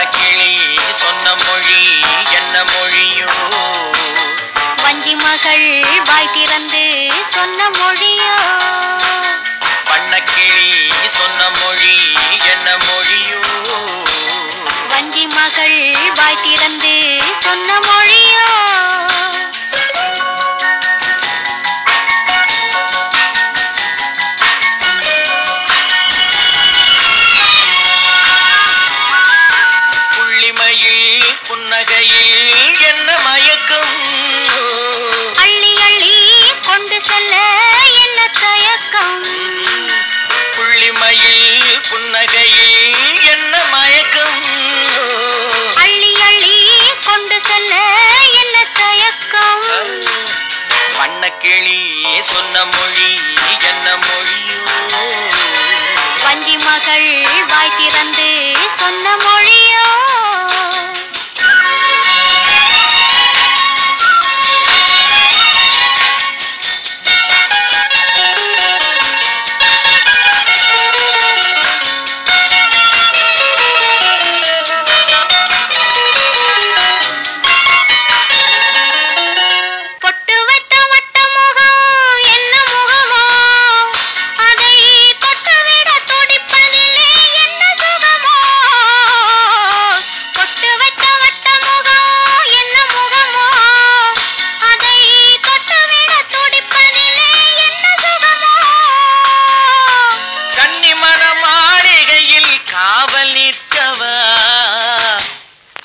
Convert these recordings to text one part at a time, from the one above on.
அந்த கிளி சொன்ன மொழி என்ன மொழியோ? வஞ்சி மகள் வாய் திறந்து சொன்ன மொழியோ? பண்ண கிளி சொன்ன மொழி என்ன மொழியோ? வஞ்சி மகள் வாய் திறந்து சொன்ன மொழி புள்ளிமையில் புன்னகையில் என்ன மயக்கம் அள்ளி அள்ளி கொண்டு செல்ல என்ன தயக்கம்? வண்ணக்கிளி சொன்ன மொழி என்ன மொழியோ வஞ்சி மகள் வாய் திறந்து சொன்ன மொழி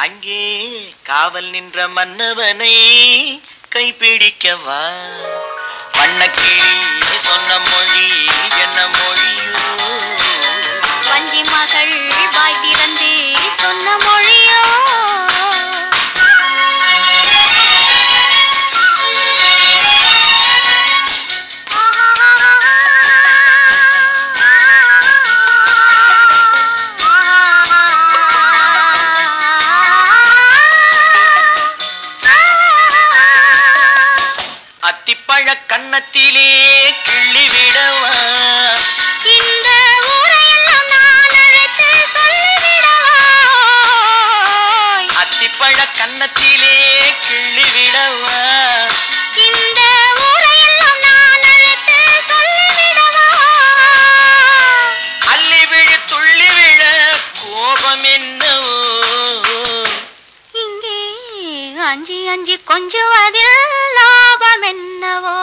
அங்கே காவல் நின்ற மன்னவனை கைப்பிடிக்கவா? வண்ணக்கிளி சொன்ன மொழி என்ன மொழியோ? வஞ்சி மகள் வாய் திறந்தே அத்திப்பழ கன்னத்திலே கிள்ளி விடவா? இந்த ஊரையெல்லாம் நான் அழைத்து சொல்லிவிடவா? அத்திப்பழ கன்னத்திலே கிள்ளி விடவா? இந்த ஊரையெல்லாம் நான் அழைத்து சொல்லிவிடவா? அள்ளி விழு துள்ளி விழ கோபம் என்னவோ? இங்கே அஞ்சி அஞ்சி கொஞ்சுவதில் కాలమెన్నవో